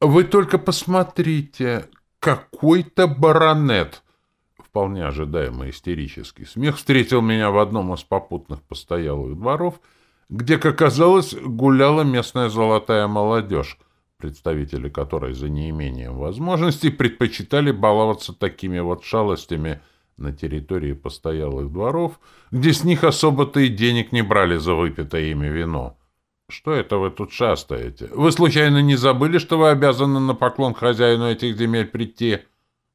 Вы только посмотрите, какой-то баронет! Вполне ожидаемый истерический смех встретил меня в одном из попутных постоялых дворов, где, как оказалось, гуляла местная золотая молодежь, представители которой за неимением возможностей предпочитали баловаться такими вот шалостями на территории постоялых дворов, где с них особо-то и денег не брали за выпитое ими вино. Что это вы тут шастаете? Вы случайно не забыли, что вы обязаны на поклон хозяину этих земель прийти?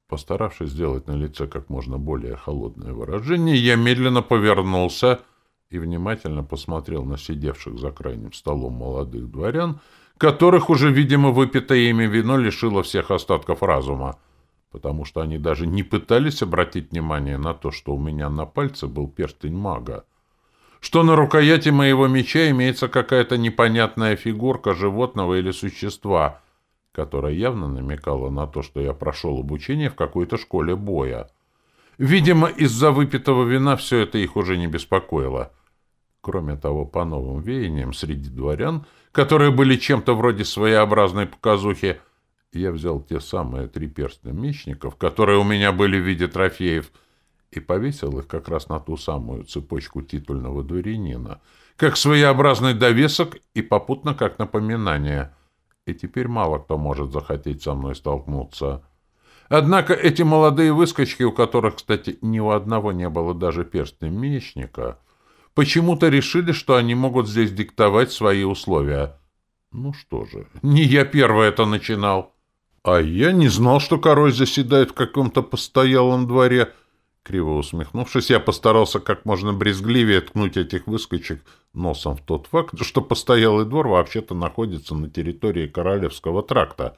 Постаравшись сделать на лице как можно более холодное выражение, я медленно повернулся и внимательно посмотрел на сидевших за крайним столом молодых дворян, которых уже, видимо, выпитое ими вино лишило всех остатков разума, потому что они даже не пытались обратить внимание на то, что у меня на пальце был перстень мага, что на рукояти моего меча имеется какая-то непонятная фигурка животного или существа, которая явно намекала на то, что я прошел обучение в какой-то школе боя. Видимо, из-за выпитого вина все это их уже не беспокоило. Кроме того, по новым веяниям среди дворян — которые были чем-то вроде своеобразной показухи, я взял те самые три перстня мечников, которые у меня были в виде трофеев, и повесил их как раз на ту самую цепочку титульного дворянина, как своеобразный довесок и попутно как напоминание. И теперь мало кто может захотеть со мной столкнуться. Однако эти молодые выскочки, у которых, кстати, ни у одного не было даже перстня мечника — почему-то решили, что они могут здесь диктовать свои условия. Ну что же, не я первый это начинал. А я не знал, что король заседает в каком-то постоялом дворе. Криво усмехнувшись, я постарался как можно брезгливее ткнуть этих выскочек носом в тот факт, что постоялый двор вообще-то находится на территории Королевского тракта.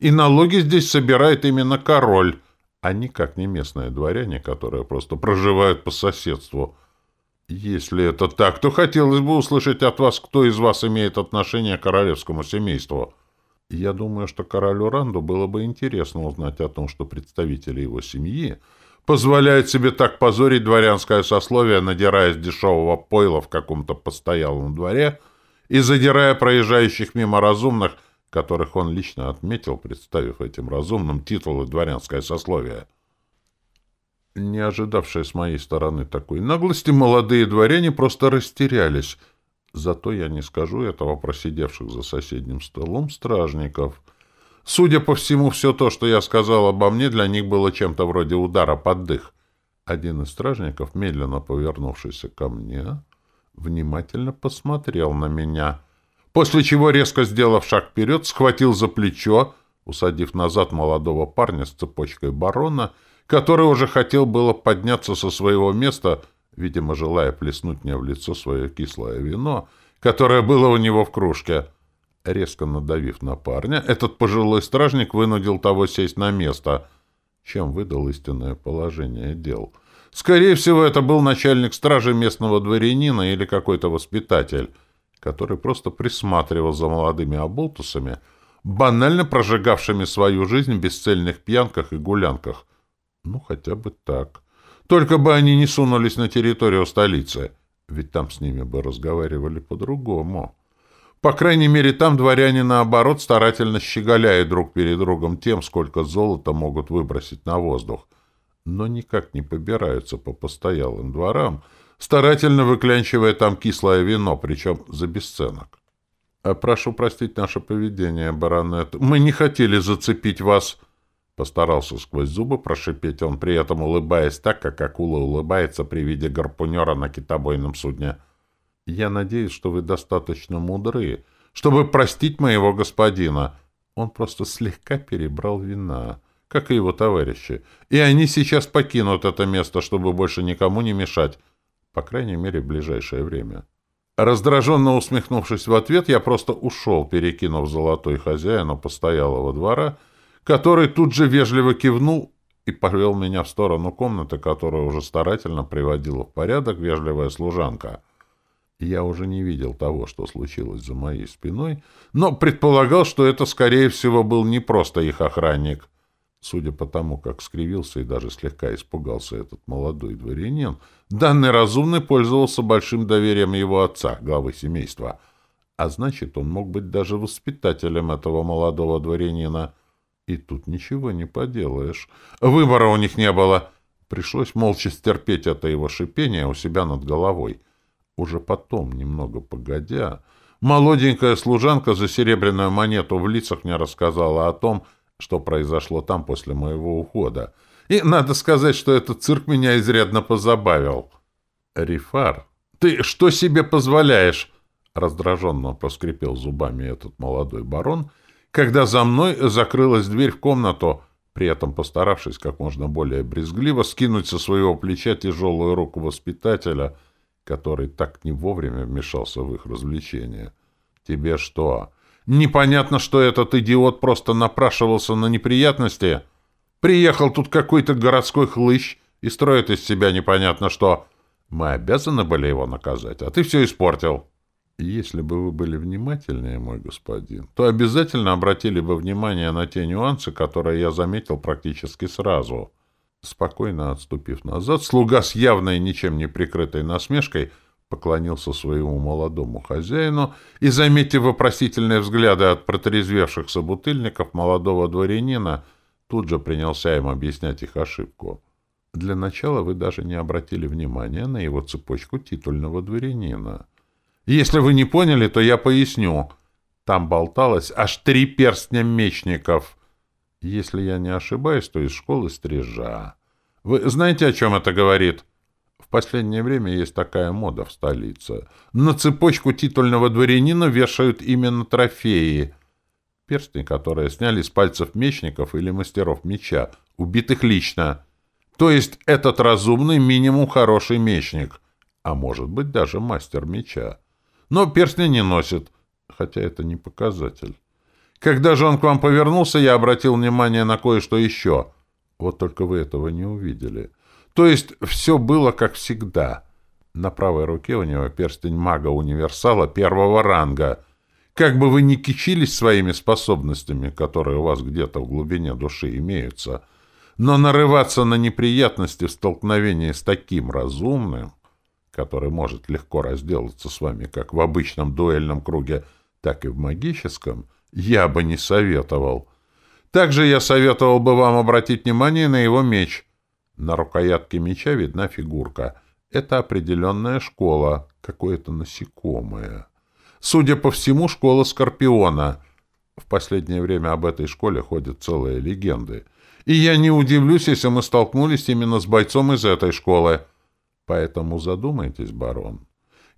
И налоги здесь собирает именно король, а никак не местные дворяне, которые просто проживают по соседству — если это так, то хотелось бы услышать от вас, кто из вас имеет отношение к королевскому семейству. Я думаю, что королю Ранду было бы интересно узнать о том, что представители его семьи позволяют себе так позорить дворянское сословие, надираясь дешевого пойла в каком-то постоялом дворе и задирая проезжающих мимо разумных, которых он лично отметил, представив этим разумным титулы дворянское сословие. Не ожидавшие с моей стороны такой наглости, молодые дворяне просто растерялись. Зато я не скажу этого про сидевших за соседним столом стражников. Судя по всему, все то, что я сказал обо мне, для них было чем-то вроде удара под дых. Один из стражников, медленно повернувшийся ко мне, внимательно посмотрел на меня, после чего, резко сделав шаг вперед, схватил за плечо, усадив назад молодого парня с цепочкой барона — который уже хотел было подняться со своего места, видимо, желая плеснуть мне в лицо свое кислое вино, которое было у него в кружке. Резко надавив на парня, этот пожилой стражник вынудил того сесть на место, чем выдал истинное положение дел. Скорее всего, это был начальник стражи местного дворянина или какой-то воспитатель, который просто присматривал за молодыми оболтусами, банально прожигавшими свою жизнь в бесцельных пьянках и гулянках, ну, хотя бы так. Только бы они не сунулись на территорию столицы, ведь там с ними бы разговаривали по-другому. По крайней мере, там дворяне, наоборот, старательно щеголяют друг перед другом тем, сколько золота могут выбросить на воздух, но никак не побираются по постоялым дворам, старательно выклянчивая там кислое вино, причем за бесценок. А «Прошу простить наше поведение, баронет. Мы не хотели зацепить вас...» Постарался сквозь зубы прошипеть он, при этом улыбаясь так, как акула улыбается при виде гарпунера на китобойном судне. «Я надеюсь, что вы достаточно мудры, чтобы простить моего господина. Он просто слегка перебрал вина, как и его товарищи, и они сейчас покинут это место, чтобы больше никому не мешать, по крайней мере, в ближайшее время». Раздраженно усмехнувшись в ответ, я просто ушел, перекинув золотой хозяину постоялого двора — который тут же вежливо кивнул и повел меня в сторону комнаты, которую уже старательно приводила в порядок вежливая служанка. Я уже не видел того, что случилось за моей спиной, но предполагал, что это, скорее всего, был не просто их охранник. Судя по тому, как скривился и даже слегка испугался этот молодой дворянин, данный разумный пользовался большим доверием его отца, главы семейства — А значит, он мог быть даже воспитателем этого молодого дворянина. И тут ничего не поделаешь. Выбора у них не было. Пришлось молча стерпеть это его шипение у себя над головой. Уже потом, немного погодя, молоденькая служанка за серебряную монету в лицах мне рассказала о том, что произошло там после моего ухода. И надо сказать, что этот цирк меня изрядно позабавил. «Рифар, ты что себе позволяешь?» Раздраженно поскрипел зубами этот молодой барон, когда за мной закрылась дверь в комнату, при этом постаравшись как можно более брезгливо скинуть со своего плеча тяжелую руку воспитателя, который так не вовремя вмешался в их развлечения. «Тебе что? Непонятно, что этот идиот просто напрашивался на неприятности? Приехал тут какой-то городской хлыщ и строит из себя непонятно что. Мы обязаны были его наказать, а ты все испортил». Если бы вы были внимательнее, мой господин, то обязательно обратили бы внимание на те нюансы, которые я заметил практически сразу. Спокойно отступив назад, слуга с явной ничем не прикрытой насмешкой поклонился своему молодому хозяину и, заметив вопросительные взгляды от протрезвевших собутыльников молодого дворянина, тут же принялся им объяснять их ошибку. Для начала вы даже не обратили внимания на его цепочку титульного дворянина — если вы не поняли, то я поясню. Там болталось аж три перстня мечников. Если я не ошибаюсь, то из школы стрижа. Вы знаете, о чем это говорит? В последнее время есть такая мода в столице. На цепочку титульного дворянина вешают именно трофеи. Перстни, которые сняли с пальцев мечников или мастеров меча, убитых лично. То есть этот разумный минимум хороший мечник, а может быть даже мастер меча но перстня не носит, хотя это не показатель. Когда же он к вам повернулся, я обратил внимание на кое-что еще. Вот только вы этого не увидели. То есть все было как всегда. На правой руке у него перстень мага-универсала первого ранга. Как бы вы ни кичились своими способностями, которые у вас где-то в глубине души имеются, но нарываться на неприятности в столкновении с таким разумным который может легко разделаться с вами как в обычном дуэльном круге, так и в магическом, я бы не советовал. Также я советовал бы вам обратить внимание на его меч. На рукоятке меча видна фигурка. Это определенная школа, какое-то насекомое. Судя по всему, школа Скорпиона. В последнее время об этой школе ходят целые легенды. И я не удивлюсь, если мы столкнулись именно с бойцом из этой школы. Поэтому задумайтесь, барон.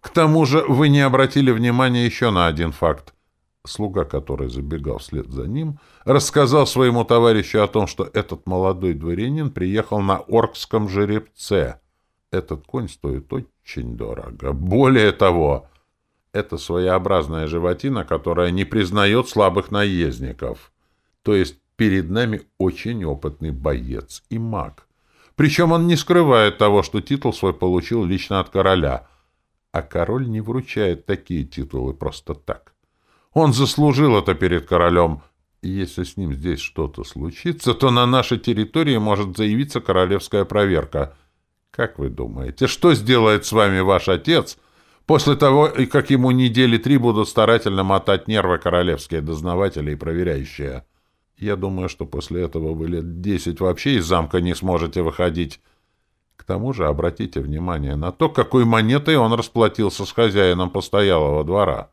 К тому же вы не обратили внимания еще на один факт. Слуга, который забегал вслед за ним, рассказал своему товарищу о том, что этот молодой дворянин приехал на оркском жеребце. Этот конь стоит очень дорого. Более того, это своеобразная животина, которая не признает слабых наездников. То есть перед нами очень опытный боец и маг. Причем он не скрывает того, что титул свой получил лично от короля. А король не вручает такие титулы просто так. Он заслужил это перед королем. И если с ним здесь что-то случится, то на нашей территории может заявиться королевская проверка. Как вы думаете, что сделает с вами ваш отец после того, как ему недели три будут старательно мотать нервы королевские дознаватели и проверяющие? Я думаю, что после этого вы лет десять вообще из замка не сможете выходить. К тому же обратите внимание на то, какой монетой он расплатился с хозяином постоялого двора.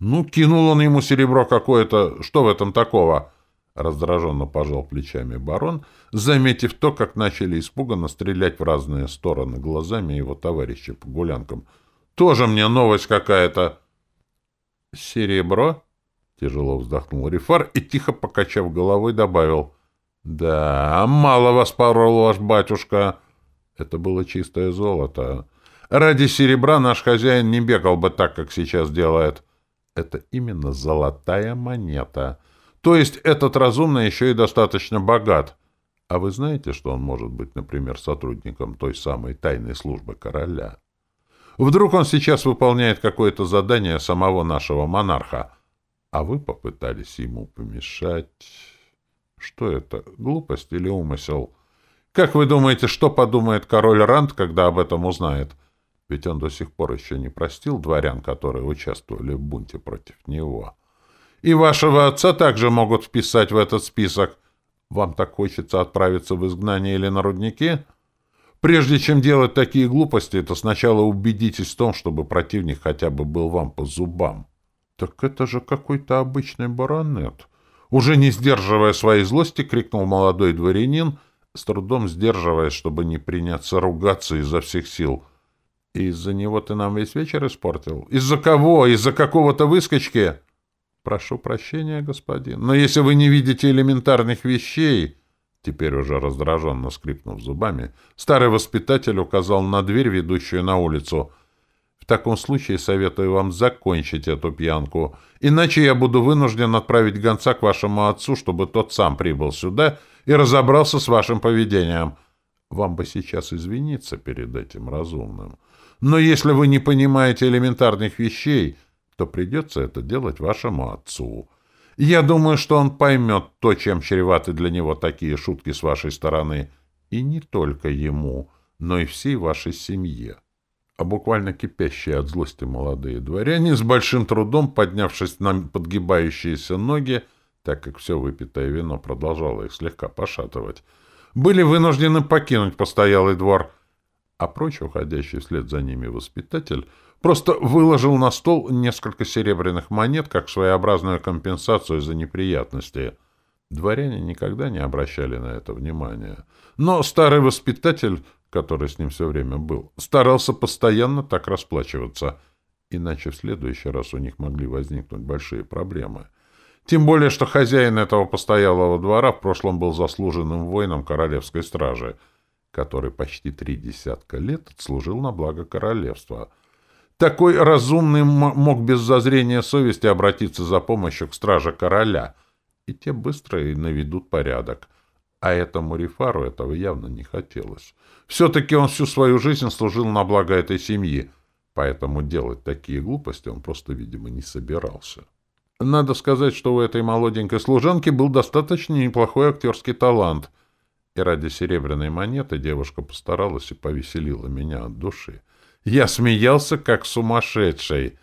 Ну, кинул он ему серебро какое-то, что в этом такого? Раздраженно пожал плечами барон, заметив то, как начали испуганно стрелять в разные стороны глазами его товарища по гулянкам. Тоже мне новость какая-то. Серебро? Тяжело вздохнул Рифар и, тихо покачав головой, добавил. «Да, мало вас порол ваш батюшка. Это было чистое золото. Ради серебра наш хозяин не бегал бы так, как сейчас делает. Это именно золотая монета. То есть этот разумный еще и достаточно богат. А вы знаете, что он может быть, например, сотрудником той самой тайной службы короля? Вдруг он сейчас выполняет какое-то задание самого нашего монарха — а вы попытались ему помешать. Что это, глупость или умысел? Как вы думаете, что подумает король Ранд, когда об этом узнает? Ведь он до сих пор еще не простил дворян, которые участвовали в бунте против него. И вашего отца также могут вписать в этот список. Вам так хочется отправиться в изгнание или на рудники? Прежде чем делать такие глупости, то сначала убедитесь в том, чтобы противник хотя бы был вам по зубам. Так это же какой-то обычный баронет. Уже не сдерживая своей злости, крикнул молодой дворянин, с трудом сдерживаясь, чтобы не приняться ругаться изо всех сил. «Из-за него ты нам весь вечер испортил? Из-за кого? Из-за какого-то выскочки?» «Прошу прощения, господин, но если вы не видите элементарных вещей...» Теперь уже раздраженно скрипнув зубами, старый воспитатель указал на дверь, ведущую на улицу. «В таком случае советую вам закончить эту пьянку, иначе я буду вынужден отправить гонца к вашему отцу, чтобы тот сам прибыл сюда и разобрался с вашим поведением. Вам бы сейчас извиниться перед этим разумным. Но если вы не понимаете элементарных вещей, то придется это делать вашему отцу. Я думаю, что он поймет то, чем чреваты для него такие шутки с вашей стороны. И не только ему, но и всей вашей семье. А буквально кипящие от злости молодые дворяне, с большим трудом поднявшись на подгибающиеся ноги, так как все выпитое вино продолжало их слегка пошатывать, были вынуждены покинуть постоялый двор, а прочь, уходящий вслед за ними воспитатель, просто выложил на стол несколько серебряных монет как своеобразную компенсацию за неприятности. Дворяне никогда не обращали на это внимания. Но старый воспитатель, который с ним все время был, старался постоянно так расплачиваться, иначе в следующий раз у них могли возникнуть большие проблемы. Тем более, что хозяин этого постоялого двора в прошлом был заслуженным воином королевской стражи — который почти три десятка лет служил на благо королевства. Такой разумный мог без зазрения совести обратиться за помощью к страже короля, и те быстро и наведут порядок. А этому Рифару этого явно не хотелось. Все-таки он всю свою жизнь служил на благо этой семьи, поэтому делать такие глупости он просто, видимо, не собирался. Надо сказать, что у этой молоденькой служанки был достаточно неплохой актерский талант — и ради серебряной монеты девушка постаралась и повеселила меня от души. Я смеялся, как сумасшедший,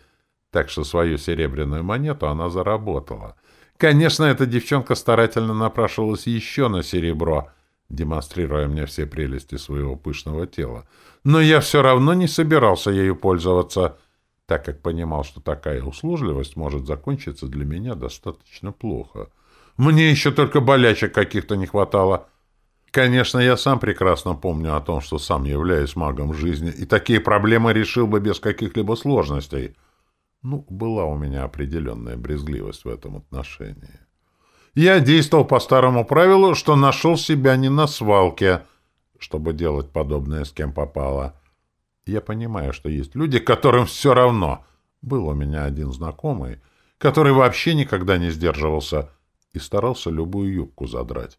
так что свою серебряную монету она заработала. Конечно, эта девчонка старательно напрашивалась еще на серебро, демонстрируя мне все прелести своего пышного тела. Но я все равно не собирался ею пользоваться, так как понимал, что такая услужливость может закончиться для меня достаточно плохо. Мне еще только болячек каких-то не хватало — Конечно, я сам прекрасно помню о том, что сам являюсь магом жизни, и такие проблемы решил бы без каких-либо сложностей. Ну, была у меня определенная брезгливость в этом отношении. Я действовал по старому правилу, что нашел себя не на свалке, чтобы делать подобное с кем попало. Я понимаю, что есть люди, которым все равно. Был у меня один знакомый, который вообще никогда не сдерживался и старался любую юбку задрать.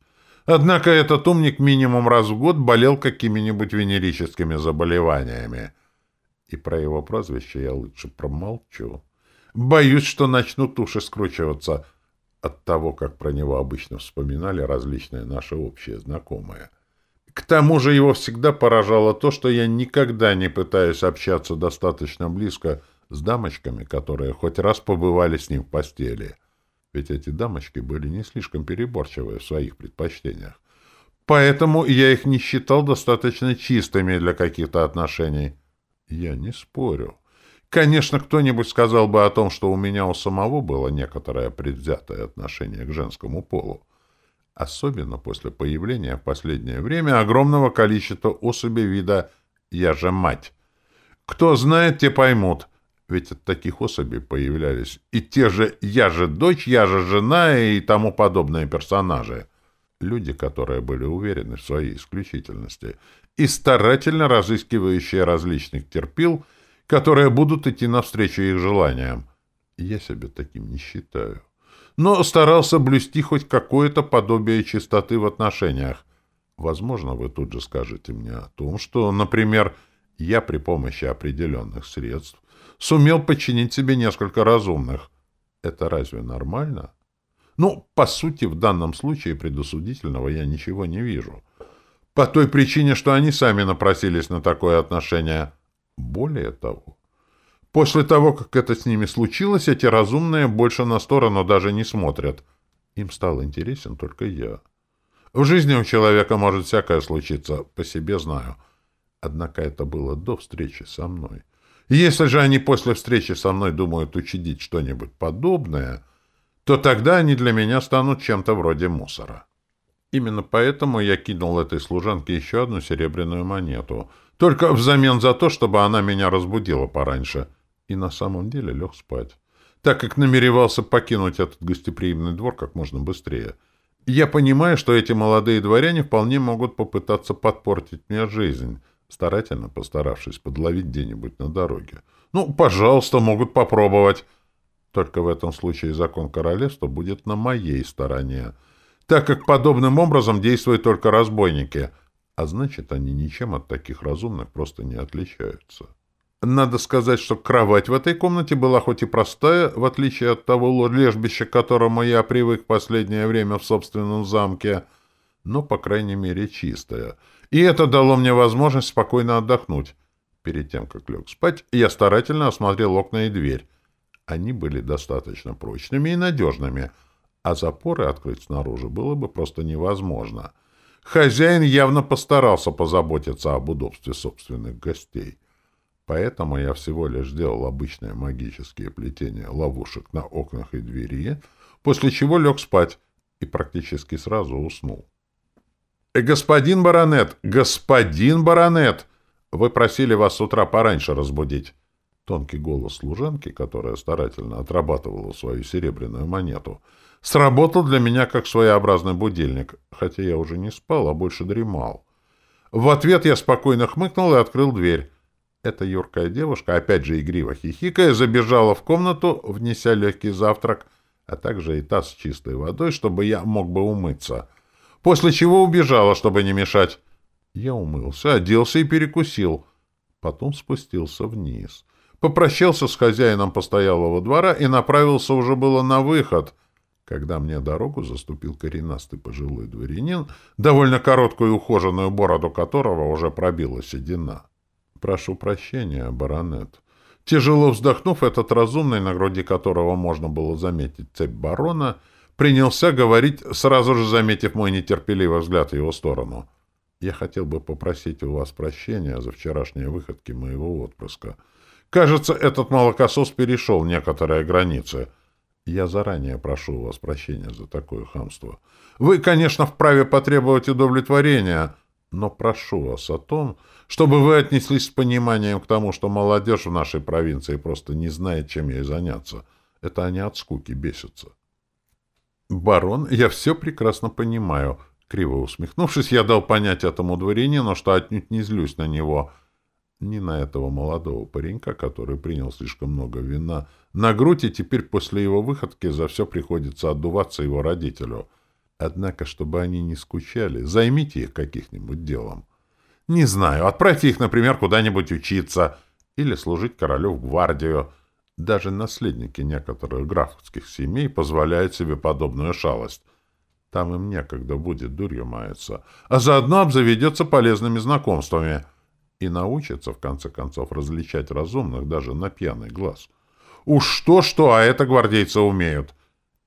Однако этот умник минимум раз в год болел какими-нибудь венерическими заболеваниями. И про его прозвище я лучше промолчу. Боюсь, что начнут уши скручиваться от того, как про него обычно вспоминали различные наши общие знакомые. К тому же его всегда поражало то, что я никогда не пытаюсь общаться достаточно близко с дамочками, которые хоть раз побывали с ним в постели — ведь эти дамочки были не слишком переборчивые в своих предпочтениях. Поэтому я их не считал достаточно чистыми для каких-то отношений. Я не спорю. Конечно, кто-нибудь сказал бы о том, что у меня у самого было некоторое предвзятое отношение к женскому полу. Особенно после появления в последнее время огромного количества особей вида «я же мать». Кто знает, те поймут — ведь от таких особей появлялись и те же «я же дочь», «я же жена» и тому подобные персонажи. Люди, которые были уверены в своей исключительности и старательно разыскивающие различных терпил, которые будут идти навстречу их желаниям. Я себя таким не считаю. Но старался блюсти хоть какое-то подобие чистоты в отношениях. Возможно, вы тут же скажете мне о том, что, например, я при помощи определенных средств сумел подчинить себе несколько разумных. Это разве нормально? Ну, по сути, в данном случае предосудительного я ничего не вижу. По той причине, что они сами напросились на такое отношение. Более того, после того, как это с ними случилось, эти разумные больше на сторону даже не смотрят. Им стал интересен только я. В жизни у человека может всякое случиться, по себе знаю. Однако это было до встречи со мной. Если же они после встречи со мной думают учудить что-нибудь подобное, то тогда они для меня станут чем-то вроде мусора. Именно поэтому я кинул этой служанке еще одну серебряную монету, только взамен за то, чтобы она меня разбудила пораньше, и на самом деле лег спать, так как намеревался покинуть этот гостеприимный двор как можно быстрее. Я понимаю, что эти молодые дворяне вполне могут попытаться подпортить мне жизнь, старательно постаравшись подловить где-нибудь на дороге. Ну, пожалуйста, могут попробовать. Только в этом случае закон королевства будет на моей стороне — так как подобным образом действуют только разбойники, а значит, они ничем от таких разумных просто не отличаются. Надо сказать, что кровать в этой комнате была хоть и простая, в отличие от того лежбища, к которому я привык в последнее время в собственном замке, но, по крайней мере, чистая. И это дало мне возможность спокойно отдохнуть. Перед тем, как лег спать, я старательно осмотрел окна и дверь. Они были достаточно прочными и надежными — а запоры открыть снаружи было бы просто невозможно. Хозяин явно постарался позаботиться об удобстве собственных гостей. Поэтому я всего лишь сделал обычные магические плетения ловушек на окнах и двери, после чего лег спать и практически сразу уснул. «Э, «Господин баронет! Господин баронет! Вы просили вас с утра пораньше разбудить!» Тонкий голос служанки, которая старательно отрабатывала свою серебряную монету — сработал для меня как своеобразный будильник, хотя я уже не спал, а больше дремал. В ответ я спокойно хмыкнул и открыл дверь. Эта юркая девушка, опять же игриво хихикая, забежала в комнату, внеся легкий завтрак, а также и таз с чистой водой, чтобы я мог бы умыться. После чего убежала, чтобы не мешать. Я умылся, оделся и перекусил. Потом спустился вниз. Попрощался с хозяином постоялого двора и направился уже было на выход — когда мне дорогу заступил коренастый пожилой дворянин, довольно короткую ухоженную бороду которого уже пробила седина. «Прошу прощения, баронет». Тяжело вздохнув, этот разумный, на груди которого можно было заметить цепь барона, принялся говорить, сразу же заметив мой нетерпеливый взгляд в его сторону. «Я хотел бы попросить у вас прощения за вчерашние выходки моего отпрыска. Кажется, этот молокосос перешел некоторые границы». Я заранее прошу у вас прощения за такое хамство. Вы, конечно, вправе потребовать удовлетворения, но прошу вас о том, чтобы вы отнеслись с пониманием к тому, что молодежь в нашей провинции просто не знает, чем ей заняться. Это они от скуки бесятся. Барон, я все прекрасно понимаю. Криво усмехнувшись, я дал понять этому дворянину, что отнюдь не злюсь на него — ни на этого молодого паренька, который принял слишком много вина, на грудь, и теперь после его выходки за все приходится отдуваться его родителю. Однако, чтобы они не скучали, займите их каких-нибудь делом. Не знаю, отправьте их, например, куда-нибудь учиться или служить королю в гвардию. Даже наследники некоторых графских семей позволяют себе подобную шалость. Там им некогда будет дурью маяться, а заодно обзаведется полезными знакомствами — и научится, в конце концов, различать разумных даже на пьяный глаз. Уж что-что, а это гвардейцы умеют.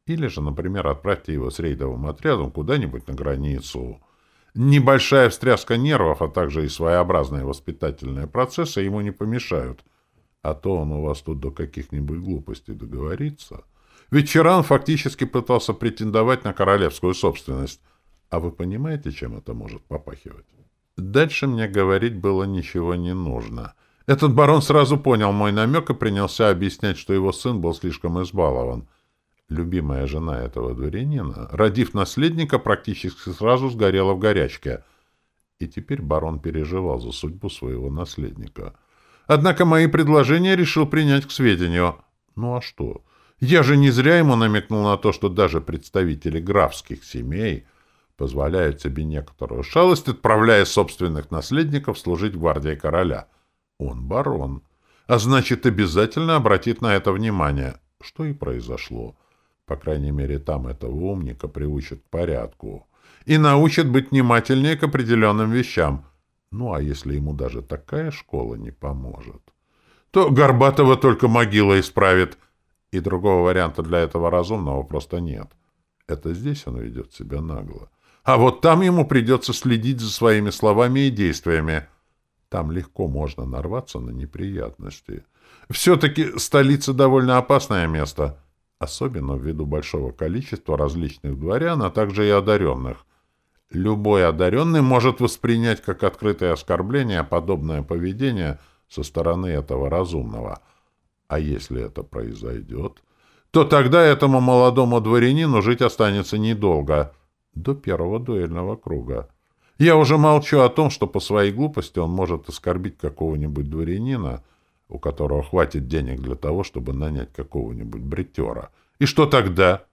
Или же, например, отправьте его с рейдовым отрядом куда-нибудь на границу. Небольшая встряска нервов, а также и своеобразные воспитательные процессы ему не помешают. А то он у вас тут до каких-нибудь глупостей договорится. Ведь вчера фактически пытался претендовать на королевскую собственность. А вы понимаете, чем это может попахивать? Дальше мне говорить было ничего не нужно. Этот барон сразу понял мой намек и принялся объяснять, что его сын был слишком избалован. Любимая жена этого дворянина, родив наследника, практически сразу сгорела в горячке. И теперь барон переживал за судьбу своего наследника. Однако мои предложения решил принять к сведению. Ну а что? Я же не зря ему намекнул на то, что даже представители графских семей позволяют себе некоторую шалость, отправляя собственных наследников служить гвардии короля. Он барон, а значит, обязательно обратит на это внимание, что и произошло. По крайней мере, там этого умника приучат к порядку и научат быть внимательнее к определенным вещам. Ну, а если ему даже такая школа не поможет, то Горбатова только могила исправит, и другого варианта для этого разумного просто нет. Это здесь он ведет себя нагло. А вот там ему придется следить за своими словами и действиями. Там легко можно нарваться на неприятности. Все-таки столица довольно опасное место, особенно ввиду большого количества различных дворян, а также и одаренных. Любой одаренный может воспринять как открытое оскорбление подобное поведение со стороны этого разумного. А если это произойдет, то тогда этому молодому дворянину жить останется недолго, до первого дуэльного круга. Я уже молчу о том, что по своей глупости он может оскорбить какого-нибудь дворянина, у которого хватит денег для того, чтобы нанять какого-нибудь бритера. И что тогда?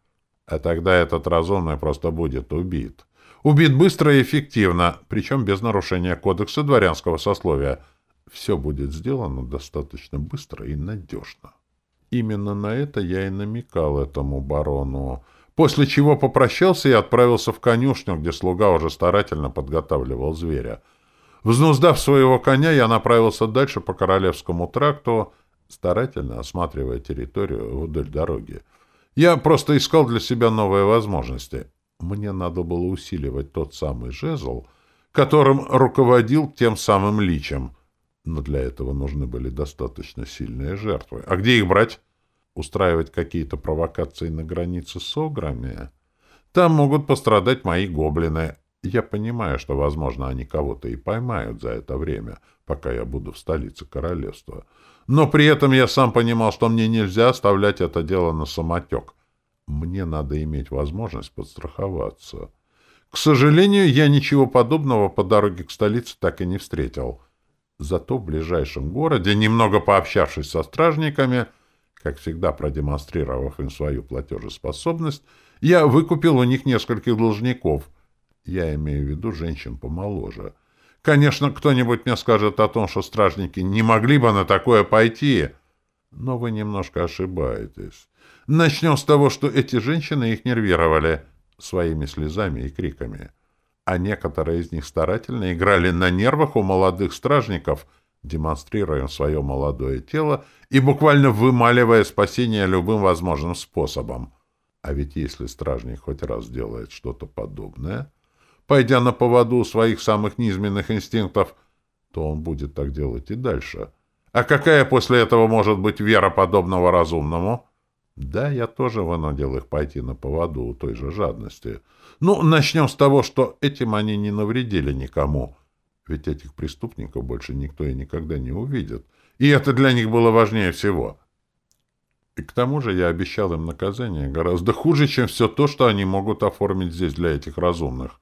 А тогда этот разумный просто будет убит. Убит быстро и эффективно, причем без нарушения кодекса дворянского сословия. Все будет сделано достаточно быстро и надежно. Именно на это я и намекал этому барону, после чего попрощался и отправился в конюшню, где слуга уже старательно подготавливал зверя. Взнуздав своего коня, я направился дальше по Королевскому тракту, старательно осматривая территорию вдоль дороги. Я просто искал для себя новые возможности — мне надо было усиливать тот самый жезл, которым руководил тем самым личем. Но для этого нужны были достаточно сильные жертвы. А где их брать? Устраивать какие-то провокации на границе с ограми? Там могут пострадать мои гоблины. Я понимаю, что, возможно, они кого-то и поймают за это время, пока я буду в столице королевства. Но при этом я сам понимал, что мне нельзя оставлять это дело на самотек. Мне надо иметь возможность подстраховаться. К сожалению, я ничего подобного по дороге к столице так и не встретил. Зато в ближайшем городе, немного пообщавшись со стражниками, как всегда продемонстрировав им свою платежеспособность, я выкупил у них нескольких должников. Я имею в виду женщин помоложе. Конечно, кто-нибудь мне скажет о том, что стражники не могли бы на такое пойти, но вы немножко ошибаетесь. Начнем с того, что эти женщины их нервировали своими слезами и криками. А некоторые из них старательно играли на нервах у молодых стражников, демонстрируя свое молодое тело и буквально вымаливая спасение любым возможным способом. А ведь если стражник хоть раз делает что-то подобное, пойдя на поводу у своих самых низменных инстинктов, то он будет так делать и дальше. А какая после этого может быть вера подобного разумному? Да, я тоже вынудил их пойти на поводу у той же жадности. Ну, начнем с того, что этим они не навредили никому. Ведь этих преступников больше никто и никогда не увидит. И это для них было важнее всего. И к тому же я обещал им наказание гораздо хуже, чем все то, что они могут оформить здесь для этих разумных.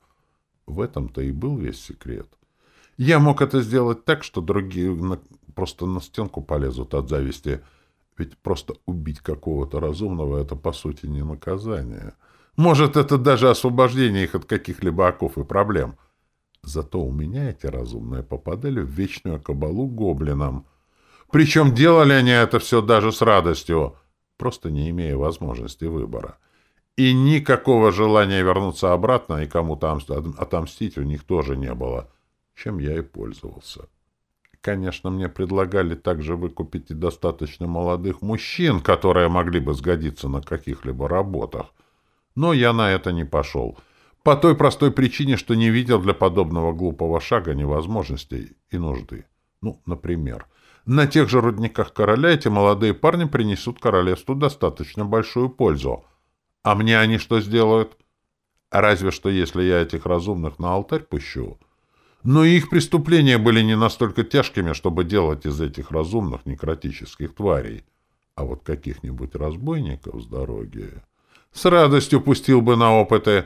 В этом-то и был весь секрет. Я мог это сделать так, что другие просто на стенку полезут от зависти — ведь просто убить какого-то разумного — это, по сути, не наказание. Может, это даже освобождение их от каких-либо оков и проблем. Зато у меня эти разумные попадали в вечную кабалу гоблинам. Причем делали они это все даже с радостью, просто не имея возможности выбора. И никакого желания вернуться обратно и кому-то отомстить у них тоже не было, чем я и пользовался. Конечно, мне предлагали также выкупить и достаточно молодых мужчин, которые могли бы сгодиться на каких-либо работах. Но я на это не пошел. По той простой причине, что не видел для подобного глупого шага невозможностей и нужды. Ну, например, на тех же рудниках короля эти молодые парни принесут королевству достаточно большую пользу. А мне они что сделают? Разве что если я этих разумных на алтарь пущу, но их преступления были не настолько тяжкими, чтобы делать из этих разумных некротических тварей. А вот каких-нибудь разбойников с дороги с радостью пустил бы на опыты.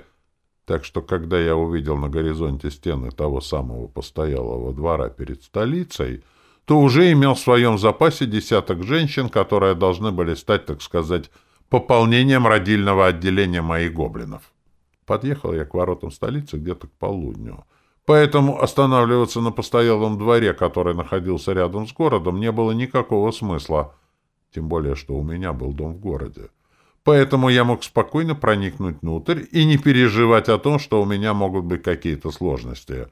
Так что, когда я увидел на горизонте стены того самого постоялого двора перед столицей, то уже имел в своем запасе десяток женщин, которые должны были стать, так сказать, пополнением родильного отделения моих гоблинов. Подъехал я к воротам столицы где-то к полудню — Поэтому останавливаться на постоялом дворе, который находился рядом с городом, не было никакого смысла. Тем более, что у меня был дом в городе. Поэтому я мог спокойно проникнуть внутрь и не переживать о том, что у меня могут быть какие-то сложности.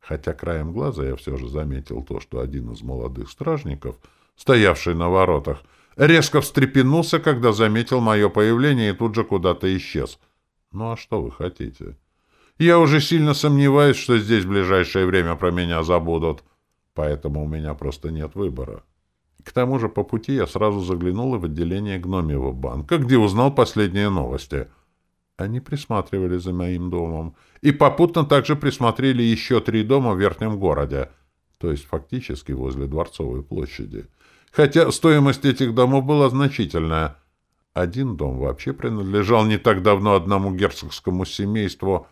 Хотя краем глаза я все же заметил то, что один из молодых стражников, стоявший на воротах, резко встрепенулся, когда заметил мое появление и тут же куда-то исчез. Ну а что вы хотите? Я уже сильно сомневаюсь, что здесь в ближайшее время про меня забудут, поэтому у меня просто нет выбора. К тому же по пути я сразу заглянул в отделение гномьего банка, где узнал последние новости. Они присматривали за моим домом и попутно также присмотрели еще три дома в верхнем городе, то есть фактически возле Дворцовой площади. Хотя стоимость этих домов была значительная. Один дом вообще принадлежал не так давно одному герцогскому семейству,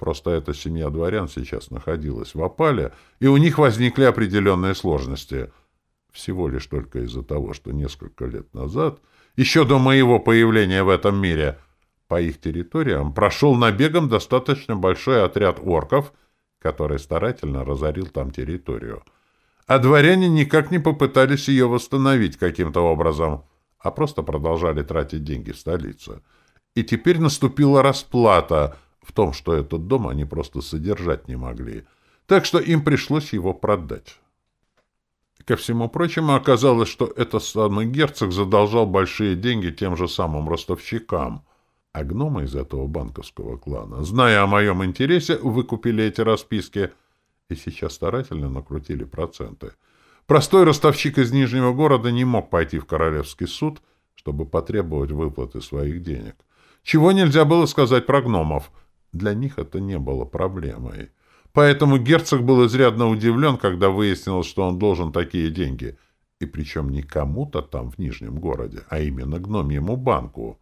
просто эта семья дворян сейчас находилась в опале, и у них возникли определенные сложности — всего лишь только из-за того, что несколько лет назад, еще до моего появления в этом мире, по их территориям прошел набегом достаточно большой отряд орков, который старательно разорил там территорию. А дворяне никак не попытались ее восстановить каким-то образом, а просто продолжали тратить деньги в столице. И теперь наступила расплата в том, что этот дом они просто содержать не могли. Так что им пришлось его продать. Ко всему прочему, оказалось, что этот самый герцог задолжал большие деньги тем же самым ростовщикам, а гномы из этого банковского клана, зная о моем интересе, выкупили эти расписки и сейчас старательно накрутили проценты. Простой ростовщик из Нижнего города не мог пойти в Королевский суд, чтобы потребовать выплаты своих денег. Чего нельзя было сказать про гномов. Для них это не было проблемой. Поэтому герцог был изрядно удивлен, когда выяснилось, что он должен такие деньги. И причем не кому-то там в Нижнем городе, а именно гномьему банку.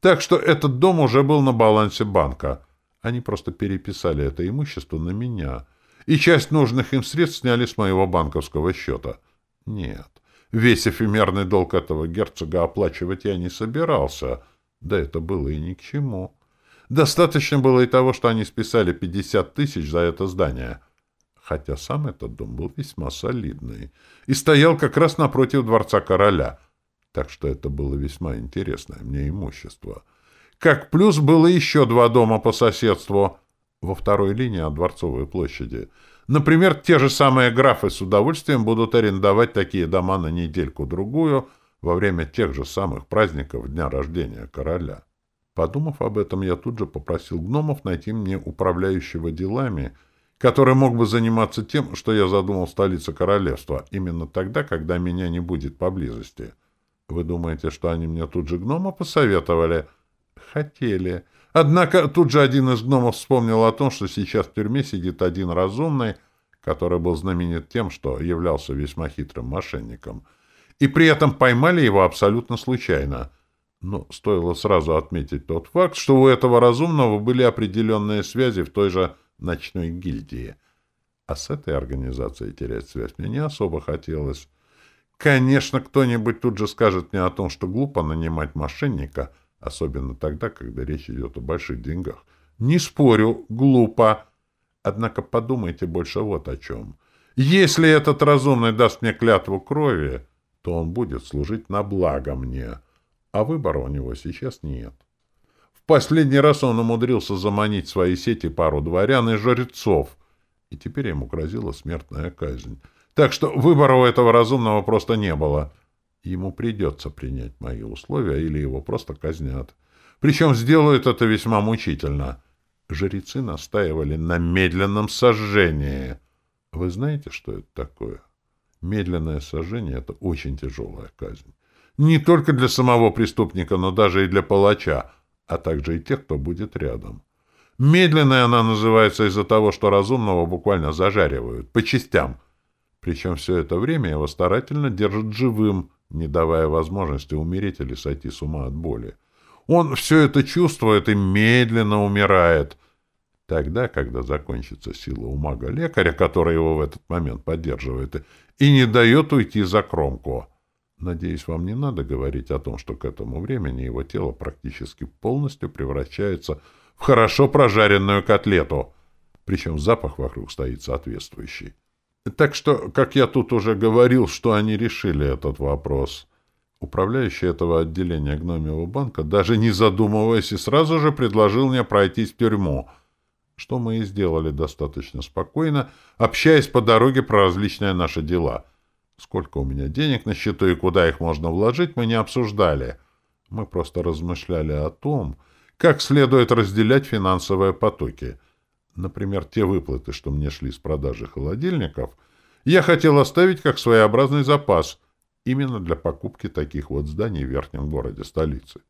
Так что этот дом уже был на балансе банка. Они просто переписали это имущество на меня. И часть нужных им средств сняли с моего банковского счета. Нет, весь эфемерный долг этого герцога оплачивать я не собирался. Да это было и ни к чему. Достаточно было и того, что они списали 50 тысяч за это здание. Хотя сам этот дом был весьма солидный и стоял как раз напротив дворца короля. Так что это было весьма интересное мне имущество. Как плюс было еще два дома по соседству во второй линии от Дворцовой площади. Например, те же самые графы с удовольствием будут арендовать такие дома на недельку-другую во время тех же самых праздников дня рождения короля. Подумав об этом, я тут же попросил гномов найти мне управляющего делами, который мог бы заниматься тем, что я задумал в столице королевства, именно тогда, когда меня не будет поблизости. Вы думаете, что они мне тут же гнома посоветовали? Хотели. Однако тут же один из гномов вспомнил о том, что сейчас в тюрьме сидит один разумный, который был знаменит тем, что являлся весьма хитрым мошенником. И при этом поймали его абсолютно случайно — но стоило сразу отметить тот факт, что у этого разумного были определенные связи в той же ночной гильдии. А с этой организацией терять связь мне не особо хотелось. Конечно, кто-нибудь тут же скажет мне о том, что глупо нанимать мошенника, особенно тогда, когда речь идет о больших деньгах. Не спорю, глупо. Однако подумайте больше вот о чем. Если этот разумный даст мне клятву крови, то он будет служить на благо мне — а выбора у него сейчас нет. В последний раз он умудрился заманить в свои сети пару дворян и жрецов, и теперь ему грозила смертная казнь. Так что выбора у этого разумного просто не было. Ему придется принять мои условия, или его просто казнят. Причем сделают это весьма мучительно. Жрецы настаивали на медленном сожжении. Вы знаете, что это такое? Медленное сожжение — это очень тяжелая казнь. Не только для самого преступника, но даже и для палача, а также и тех, кто будет рядом. Медленная она называется из-за того, что разумного буквально зажаривают, по частям. Причем все это время его старательно держат живым, не давая возможности умереть или сойти с ума от боли. Он все это чувствует и медленно умирает. Тогда, когда закончится сила у мага-лекаря, который его в этот момент поддерживает, и не дает уйти за кромку — Надеюсь, вам не надо говорить о том, что к этому времени его тело практически полностью превращается в хорошо прожаренную котлету. Причем запах вокруг стоит соответствующий. Так что, как я тут уже говорил, что они решили этот вопрос. Управляющий этого отделения гномиего банка, даже не задумываясь, и сразу же предложил мне пройтись в тюрьму, что мы и сделали достаточно спокойно, общаясь по дороге про различные наши дела. Сколько у меня денег на счету и куда их можно вложить, мы не обсуждали. Мы просто размышляли о том, как следует разделять финансовые потоки. Например, те выплаты, что мне шли с продажи холодильников, я хотел оставить как своеобразный запас, именно для покупки таких вот зданий в верхнем городе столицы.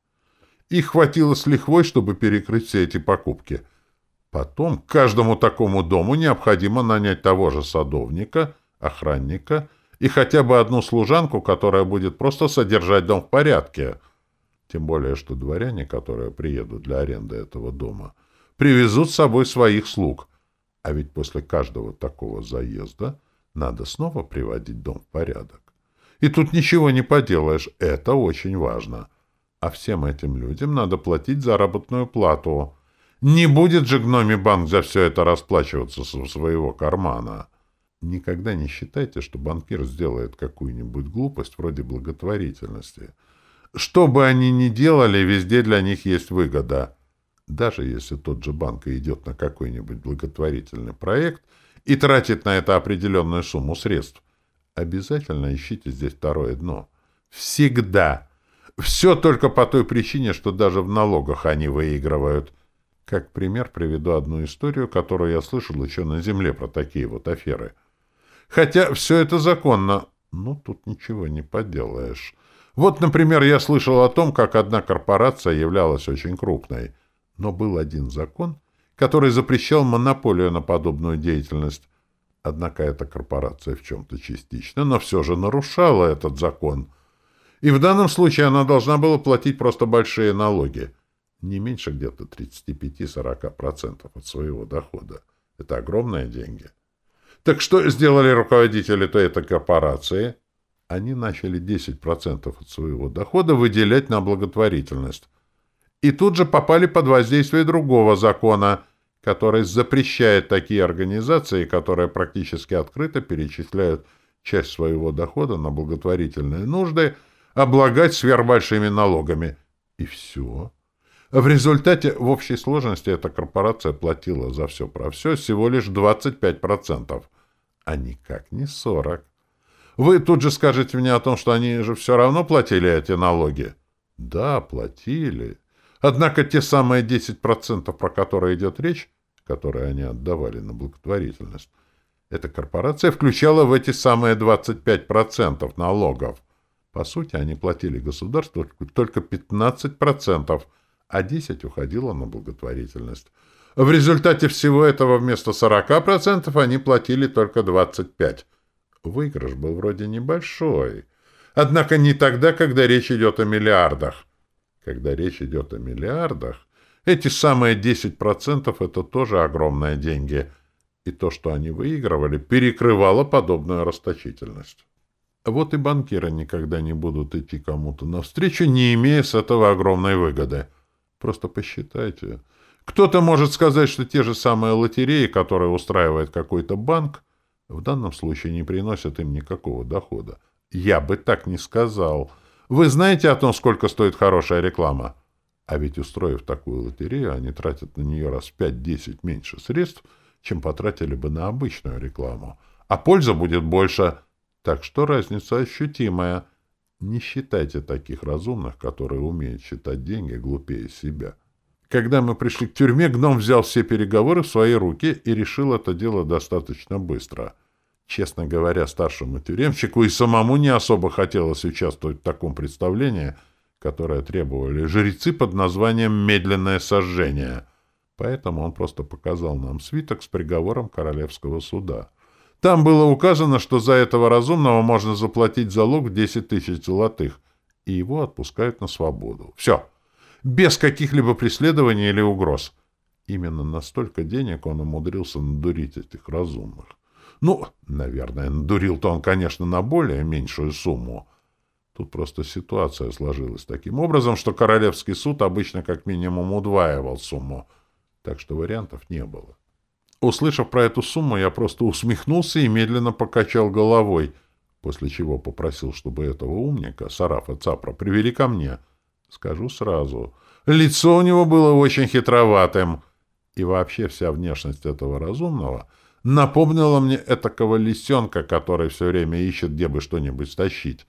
Их хватило с лихвой, чтобы перекрыть все эти покупки — Потом каждому такому дому необходимо нанять того же садовника, охранника и хотя бы одну служанку, которая будет просто содержать дом в порядке. Тем более, что дворяне, которые приедут для аренды этого дома, привезут с собой своих слуг. А ведь после каждого такого заезда надо снова приводить дом в порядок. И тут ничего не поделаешь, это очень важно. А всем этим людям надо платить заработную плату — не будет же гноми банк за все это расплачиваться со своего кармана. Никогда не считайте, что банкир сделает какую-нибудь глупость вроде благотворительности. Что бы они ни делали, везде для них есть выгода. Даже если тот же банк идет на какой-нибудь благотворительный проект и тратит на это определенную сумму средств, обязательно ищите здесь второе дно. Всегда. Все только по той причине, что даже в налогах они выигрывают – как пример приведу одну историю, которую я слышал еще на земле про такие вот аферы. Хотя все это законно, ну, тут ничего не поделаешь. Вот, например, я слышал о том, как одна корпорация являлась очень крупной, но был один закон, который запрещал монополию на подобную деятельность. Однако эта корпорация в чем-то частично, но все же нарушала этот закон. И в данном случае она должна была платить просто большие налоги — не меньше где-то 35-40% от своего дохода. Это огромные деньги. Так что сделали руководители той этой корпорации? Они начали 10% от своего дохода выделять на благотворительность. И тут же попали под воздействие другого закона, который запрещает такие организации, которые практически открыто перечисляют часть своего дохода на благотворительные нужды, облагать сверхбольшими налогами. И все. В результате в общей сложности эта корпорация платила за все про все всего лишь 25%, а никак не 40%. Вы тут же скажете мне о том, что они же все равно платили эти налоги. Да, платили. Однако те самые 10%, про которые идет речь, которые они отдавали на благотворительность, эта корпорация включала в эти самые 25% налогов. По сути, они платили государству только 15%, а 10 уходило на благотворительность. В результате всего этого вместо 40% они платили только 25%. Выигрыш был вроде небольшой. Однако не тогда, когда речь идет о миллиардах. Когда речь идет о миллиардах, эти самые 10% — это тоже огромные деньги. И то, что они выигрывали, перекрывало подобную расточительность. Вот и банкиры никогда не будут идти кому-то навстречу, не имея с этого огромной выгоды. Просто посчитайте. Кто-то может сказать, что те же самые лотереи, которые устраивает какой-то банк, в данном случае не приносят им никакого дохода. Я бы так не сказал. Вы знаете о том, сколько стоит хорошая реклама? А ведь, устроив такую лотерею, они тратят на нее раз в 5-10 меньше средств, чем потратили бы на обычную рекламу. А польза будет больше. Так что разница ощутимая. Не считайте таких разумных, которые умеют считать деньги глупее себя. Когда мы пришли к тюрьме, гном взял все переговоры в свои руки и решил это дело достаточно быстро. Честно говоря, старшему тюремщику и самому не особо хотелось участвовать в таком представлении, которое требовали жрецы под названием «медленное сожжение». Поэтому он просто показал нам свиток с приговором королевского суда — там было указано, что за этого разумного можно заплатить залог в 10 тысяч золотых, и его отпускают на свободу. Все. Без каких-либо преследований или угроз. Именно настолько денег он умудрился надурить этих разумных. Ну, наверное, надурил-то он, конечно, на более меньшую сумму. Тут просто ситуация сложилась таким образом, что Королевский суд обычно как минимум удваивал сумму, так что вариантов не было. Услышав про эту сумму, я просто усмехнулся и медленно покачал головой, после чего попросил, чтобы этого умника, Сарафа Цапра, привели ко мне. Скажу сразу, лицо у него было очень хитроватым, И вообще вся внешность этого разумного напомнила мне этакого лисенка, который все время ищет, где бы что-нибудь стащить.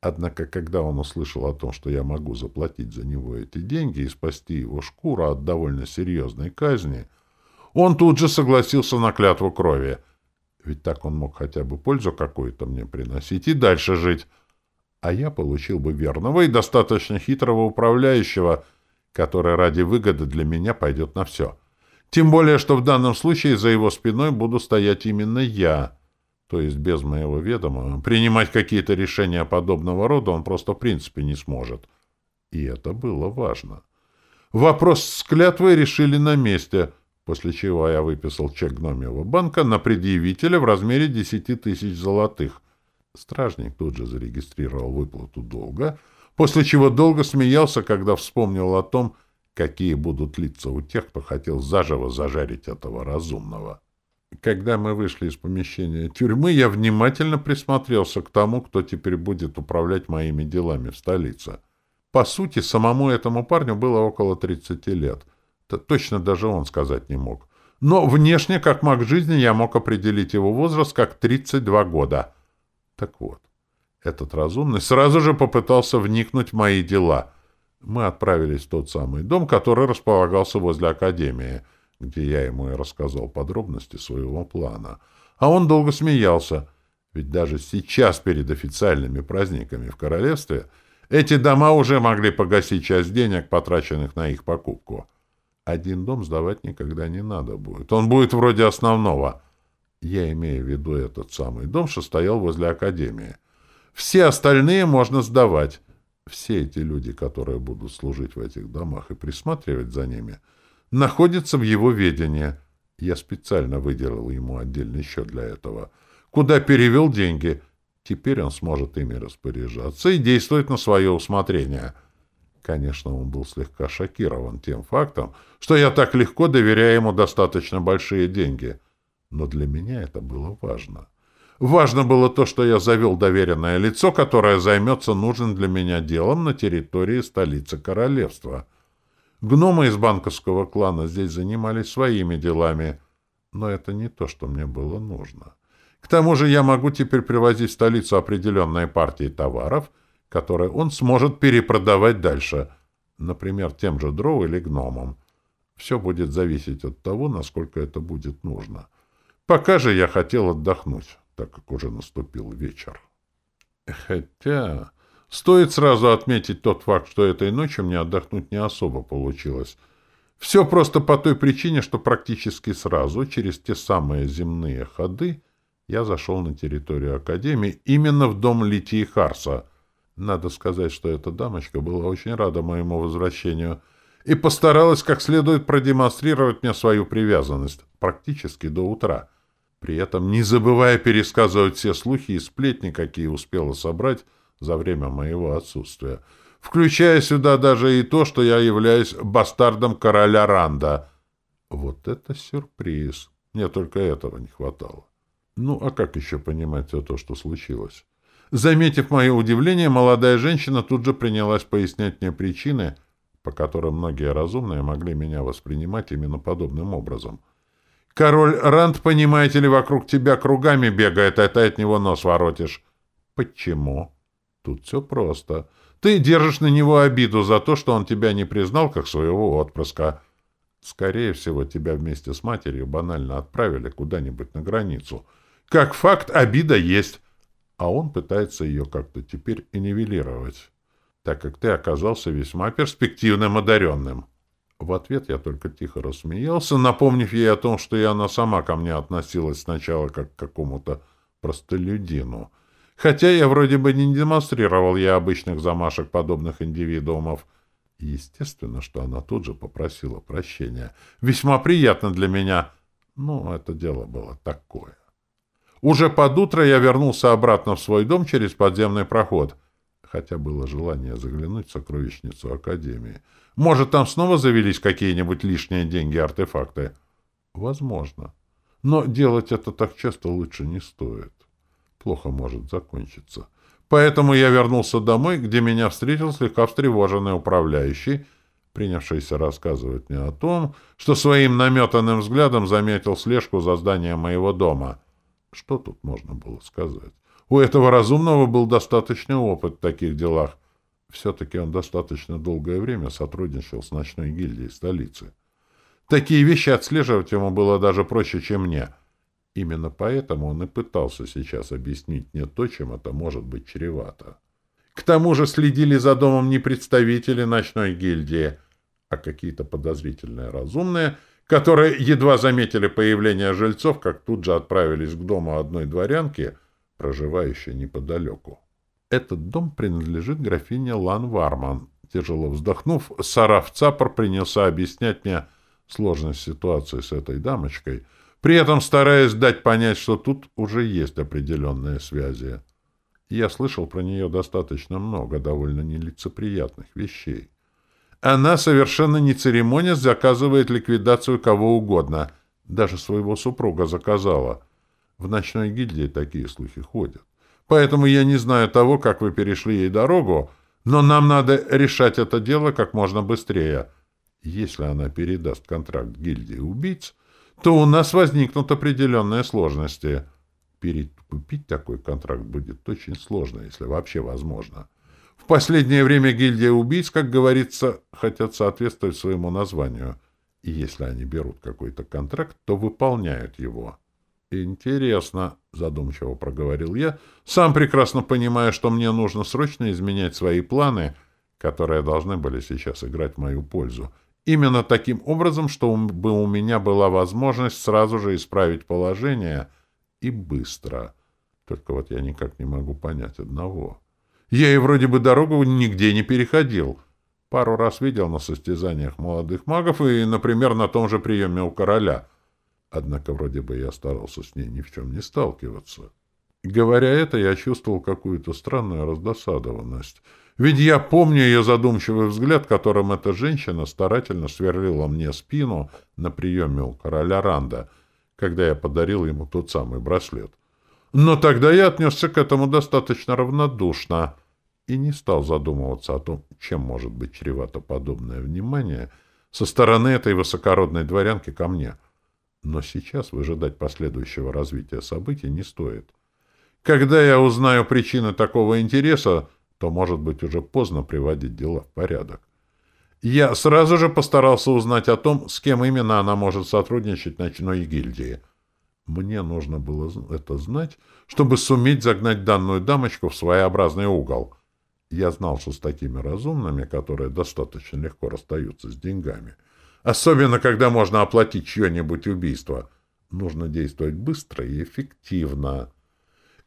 Однако, когда он услышал о том, что я могу заплатить за него эти деньги и спасти его шкуру от довольно серьезной казни, он тут же согласился на клятву крови. Ведь так он мог хотя бы пользу какую-то мне приносить и дальше жить. А я получил бы верного и достаточно хитрого управляющего, который ради выгоды для меня пойдет на все. Тем более, что в данном случае за его спиной буду стоять именно я — то есть без моего ведома, принимать какие-то решения подобного рода он просто в принципе не сможет. И это было важно. Вопрос с клятвой решили на месте, после чего я выписал чек гномьего банка на предъявителя в размере 10 тысяч золотых. Стражник тут же зарегистрировал выплату долга, после чего долго смеялся, когда вспомнил о том, какие будут лица у тех, кто хотел заживо зажарить этого разумного. Когда мы вышли из помещения тюрьмы, я внимательно присмотрелся к тому, кто теперь будет управлять моими делами в столице. По сути, самому этому парню было около 30 лет. Точно даже он сказать не мог. Но внешне, как маг жизни, я мог определить его возраст как 32 года. Так вот, этот разумный сразу же попытался вникнуть в мои дела. Мы отправились в тот самый дом, который располагался возле Академии — где я ему и рассказал подробности своего плана. А он долго смеялся, ведь даже сейчас, перед официальными праздниками в королевстве, эти дома уже могли погасить часть денег, потраченных на их покупку. Один дом сдавать никогда не надо будет. Он будет вроде основного. Я имею в виду этот самый дом, что стоял возле академии. Все остальные можно сдавать. Все эти люди, которые будут служить в этих домах и присматривать за ними — находится в его ведении. Я специально выделил ему отдельный счет для этого. Куда перевел деньги? Теперь он сможет ими распоряжаться и действовать на свое усмотрение. Конечно, он был слегка шокирован тем фактом, что я так легко доверяю ему достаточно большие деньги. Но для меня это было важно. Важно было то, что я завел доверенное лицо, которое займется нужным для меня делом на территории столицы королевства — Гномы из банковского клана здесь занимались своими делами, но это не то, что мне было нужно. К тому же я могу теперь привозить в столицу определенные партии товаров, которые он сможет перепродавать дальше, например, тем же дроу или гномам. Все будет зависеть от того, насколько это будет нужно. Пока же я хотел отдохнуть, так как уже наступил вечер. Хотя... Стоит сразу отметить тот факт, что этой ночью мне отдохнуть не особо получилось. Все просто по той причине, что практически сразу, через те самые земные ходы, я зашел на территорию Академии именно в дом Литии Харса. Надо сказать, что эта дамочка была очень рада моему возвращению и постаралась как следует продемонстрировать мне свою привязанность практически до утра, при этом не забывая пересказывать все слухи и сплетни, какие успела собрать, за время моего отсутствия, включая сюда даже и то, что я являюсь бастардом короля Ранда. Вот это сюрприз! Мне только этого не хватало. Ну, а как еще понимать все то, что случилось? Заметив мое удивление, молодая женщина тут же принялась пояснять мне причины, по которым многие разумные могли меня воспринимать именно подобным образом. «Король Ранд, понимаете ли, вокруг тебя кругами бегает, а ты от него нос воротишь». «Почему?» Тут все просто. Ты держишь на него обиду за то, что он тебя не признал как своего отпрыска. Скорее всего, тебя вместе с матерью банально отправили куда-нибудь на границу. Как факт, обида есть. А он пытается ее как-то теперь и нивелировать, так как ты оказался весьма перспективным одаренным. В ответ я только тихо рассмеялся, напомнив ей о том, что и она сама ко мне относилась сначала как к какому-то простолюдину — Хотя я вроде бы не демонстрировал я обычных замашек подобных индивидуумов. Естественно, что она тут же попросила прощения. Весьма приятно для меня. Ну, это дело было такое. Уже под утро я вернулся обратно в свой дом через подземный проход. Хотя было желание заглянуть в сокровищницу Академии. Может, там снова завелись какие-нибудь лишние деньги-артефакты? Возможно. Но делать это так часто лучше не стоит плохо может закончиться. Поэтому я вернулся домой, где меня встретил слегка встревоженный управляющий, принявшийся рассказывать мне о том, что своим наметанным взглядом заметил слежку за зданием моего дома. Что тут можно было сказать? У этого разумного был достаточный опыт в таких делах. Все-таки он достаточно долгое время сотрудничал с ночной гильдией столицы. Такие вещи отслеживать ему было даже проще, чем мне. Именно поэтому он и пытался сейчас объяснить мне то, чем это может быть чревато. К тому же следили за домом не представители ночной гильдии, а какие-то подозрительные разумные, которые едва заметили появление жильцов, как тут же отправились к дому одной дворянки, проживающей неподалеку. Этот дом принадлежит графине Лан Варман. Тяжело вздохнув, Сараф Цапор принялся объяснять мне сложность ситуации с этой дамочкой, при этом стараясь дать понять, что тут уже есть определенные связи. Я слышал про нее достаточно много довольно нелицеприятных вещей. Она совершенно не церемонясь заказывает ликвидацию кого угодно. Даже своего супруга заказала. В ночной гильдии такие слухи ходят. Поэтому я не знаю того, как вы перешли ей дорогу, но нам надо решать это дело как можно быстрее. Если она передаст контракт гильдии убийц, то у нас возникнут определенные сложности — Перекупить такой контракт будет очень сложно, если вообще возможно. Последнее время гильдия убийц, как говорится, хотят соответствовать своему названию. И если они берут какой-то контракт, то выполняют его. «Интересно», — задумчиво проговорил я, сам прекрасно понимая, что мне нужно срочно изменять свои планы, которые должны были сейчас играть в мою пользу. Именно таким образом, чтобы у меня была возможность сразу же исправить положение — и быстро. Только вот я никак не могу понять одного. Я и вроде бы дорогу нигде не переходил. Пару раз видел на состязаниях молодых магов и, например, на том же приеме у короля. Однако вроде бы я старался с ней ни в чем не сталкиваться. Говоря это, я чувствовал какую-то странную раздосадованность. Ведь я помню ее задумчивый взгляд, которым эта женщина старательно сверлила мне спину на приеме у короля Ранда — когда я подарил ему тот самый браслет. Но тогда я отнесся к этому достаточно равнодушно и не стал задумываться о том, чем может быть чревато подобное внимание со стороны этой высокородной дворянки ко мне. Но сейчас выжидать последующего развития событий не стоит. Когда я узнаю причины такого интереса, то, может быть, уже поздно приводить дела в порядок. Я сразу же постарался узнать о том, с кем именно она может сотрудничать ночной гильдии. Мне нужно было это знать, чтобы суметь загнать данную дамочку в своеобразный угол. Я знал, что с такими разумными, которые достаточно легко расстаются с деньгами, особенно когда можно оплатить чье-нибудь убийство, нужно действовать быстро и эффективно.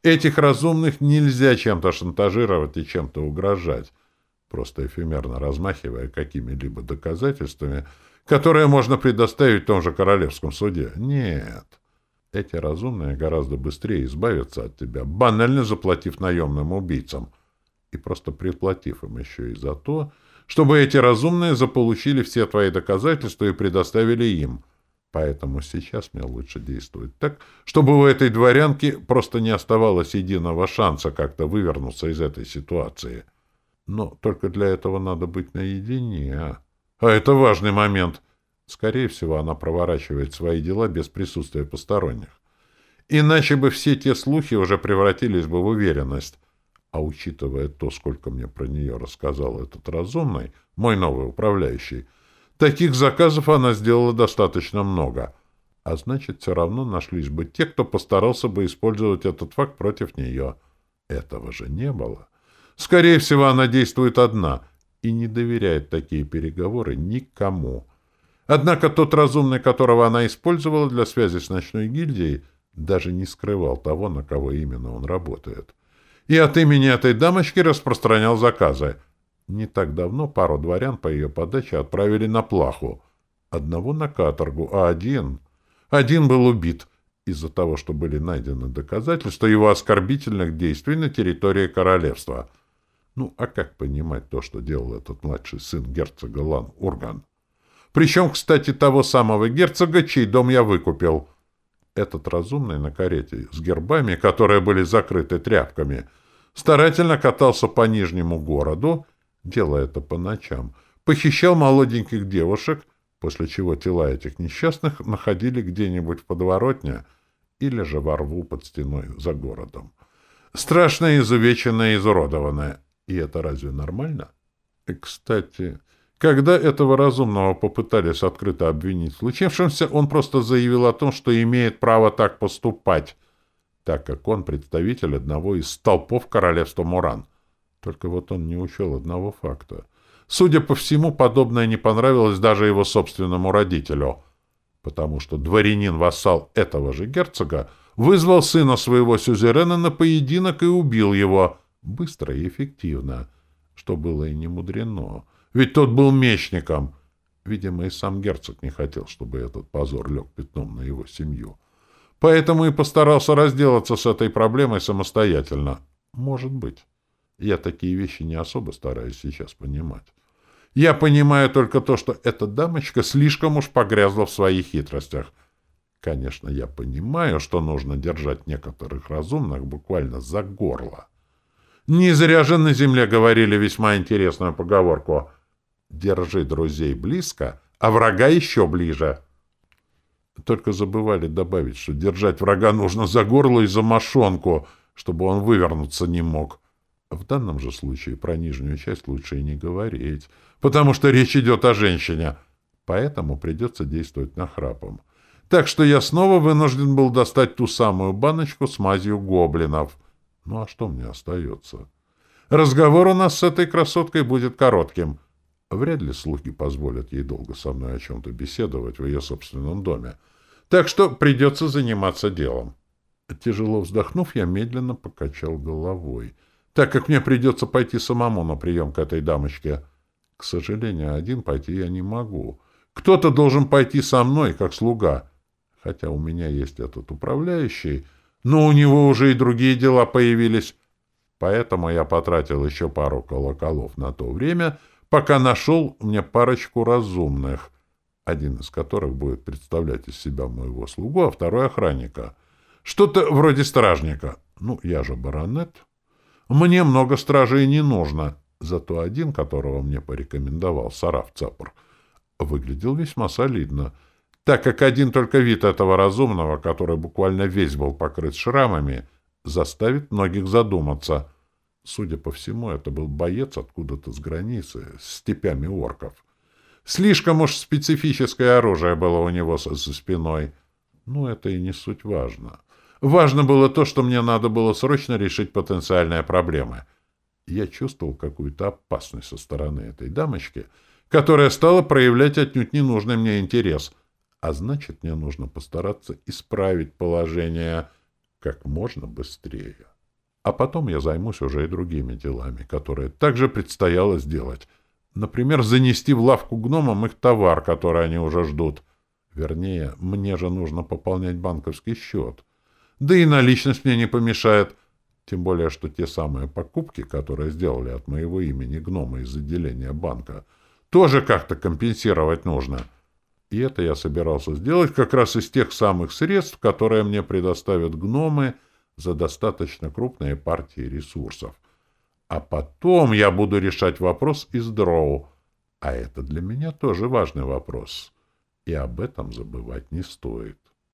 Этих разумных нельзя чем-то шантажировать и чем-то угрожать просто эфемерно размахивая какими-либо доказательствами, которые можно предоставить в том же королевском суде. Нет. Эти разумные гораздо быстрее избавятся от тебя, банально заплатив наемным убийцам и просто приплатив им еще и за то, чтобы эти разумные заполучили все твои доказательства и предоставили им. Поэтому сейчас мне лучше действовать так, чтобы у этой дворянки просто не оставалось единого шанса как-то вывернуться из этой ситуации. — но только для этого надо быть наедине. А это важный момент. Скорее всего, она проворачивает свои дела без присутствия посторонних. Иначе бы все те слухи уже превратились бы в уверенность. А учитывая то, сколько мне про нее рассказал этот разумный, мой новый управляющий, таких заказов она сделала достаточно много. А значит, все равно нашлись бы те, кто постарался бы использовать этот факт против нее. Этого же не было. Скорее всего, она действует одна и не доверяет такие переговоры никому. Однако тот разумный, которого она использовала для связи с ночной гильдией, даже не скрывал того, на кого именно он работает. И от имени этой дамочки распространял заказы. Не так давно пару дворян по ее подаче отправили на плаху. Одного на каторгу, а один... Один был убит из-за того, что были найдены доказательства его оскорбительных действий на территории королевства — ну, а как понимать то, что делал этот младший сын герцога Лан Урган? Причем, кстати, того самого герцога, чей дом я выкупил. Этот разумный на карете с гербами, которые были закрыты тряпками, старательно катался по Нижнему городу, делая это по ночам, похищал молоденьких девушек, после чего тела этих несчастных находили где-нибудь в подворотне или же во рву под стеной за городом. Страшное, изувеченное, изуродованное. И это разве нормально? И, кстати, когда этого разумного попытались открыто обвинить в случившемся, он просто заявил о том, что имеет право так поступать, так как он представитель одного из столпов королевства Муран. Только вот он не учел одного факта. Судя по всему, подобное не понравилось даже его собственному родителю, потому что дворянин-вассал этого же герцога вызвал сына своего сюзерена на поединок и убил его быстро и эффективно, что было и не мудрено. Ведь тот был мечником. Видимо, и сам герцог не хотел, чтобы этот позор лег пятном на его семью. Поэтому и постарался разделаться с этой проблемой самостоятельно. Может быть. Я такие вещи не особо стараюсь сейчас понимать. Я понимаю только то, что эта дамочка слишком уж погрязла в своих хитростях. Конечно, я понимаю, что нужно держать некоторых разумных буквально за горло. Не зря же на земле говорили весьма интересную поговорку Держи друзей близко, а врага еще ближе. Только забывали добавить, что держать врага нужно за горло и за мошонку, чтобы он вывернуться не мог. В данном же случае про нижнюю часть лучше и не говорить, потому что речь идет о женщине, поэтому придется действовать нахрапом. Так что я снова вынужден был достать ту самую баночку с мазью гоблинов. Ну а что мне остается? Разговор у нас с этой красоткой будет коротким — Вряд ли слуги позволят ей долго со мной о чем-то беседовать в ее собственном доме. Так что придется заниматься делом. Тяжело вздохнув, я медленно покачал головой, так как мне придется пойти самому на прием к этой дамочке. К сожалению, один пойти я не могу. Кто-то должен пойти со мной, как слуга. Хотя у меня есть этот управляющий, но у него уже и другие дела появились. Поэтому я потратил еще пару колоколов на то время — пока нашел мне парочку разумных, один из которых будет представлять из себя моего слугу, а второй — охранника. Что-то вроде стражника. Ну, я же баронет. Мне много стражей не нужно, зато один, которого мне порекомендовал Сараф Цапор, выглядел весьма солидно, так как один только вид этого разумного, который буквально весь был покрыт шрамами, заставит многих задуматься — Судя по всему, это был боец откуда-то с границы, с степями орков. Слишком уж специфическое оружие было у него за спиной. Но это и не суть важно. Важно было то, что мне надо было срочно решить потенциальные проблемы. Я чувствовал какую-то опасность со стороны этой дамочки, которая стала проявлять отнюдь ненужный мне интерес. А значит, мне нужно постараться исправить положение как можно быстрее. А потом я займусь уже и другими делами, которые также предстояло сделать. Например, занести в лавку гномам их товар, который они уже ждут. Вернее, мне же нужно пополнять банковский счет. Да и наличность мне не помешает. Тем более, что те самые покупки, которые сделали от моего имени гномы из отделения банка, тоже как-то компенсировать нужно. И это я собирался сделать как раз из тех самых средств, которые мне предоставят гномы — за достаточно крупные партии ресурсов. А потом я буду решать вопрос из дроу. А это для меня тоже важный вопрос. И об этом забывать не стоит.